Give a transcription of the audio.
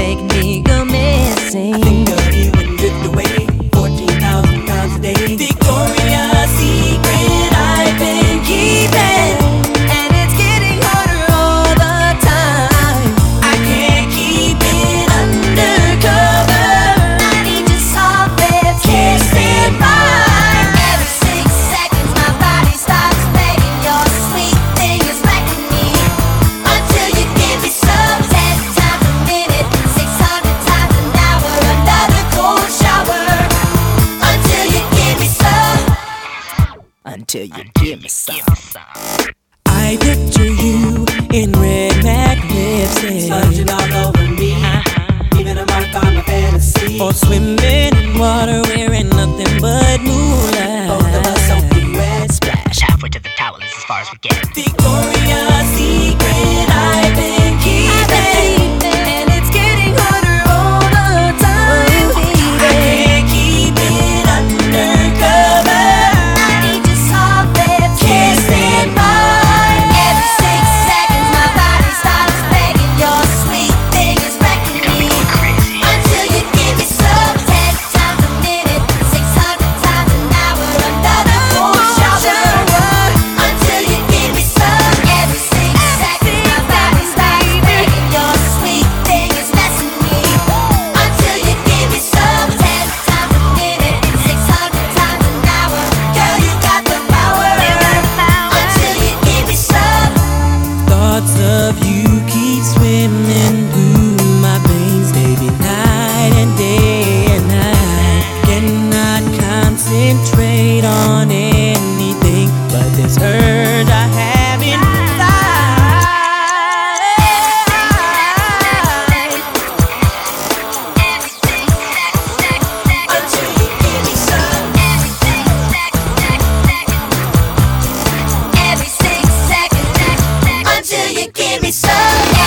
making me go missing. Until you give me some. I picture you in red MAC lipstick. All over me. Uh-huh. Leaving a mark on my fantasy. Or swimming in water wearing nothing but moonlight. Both of us soaking wet. Splash. Halfway to the towel is as far as we get. Victoria give me some.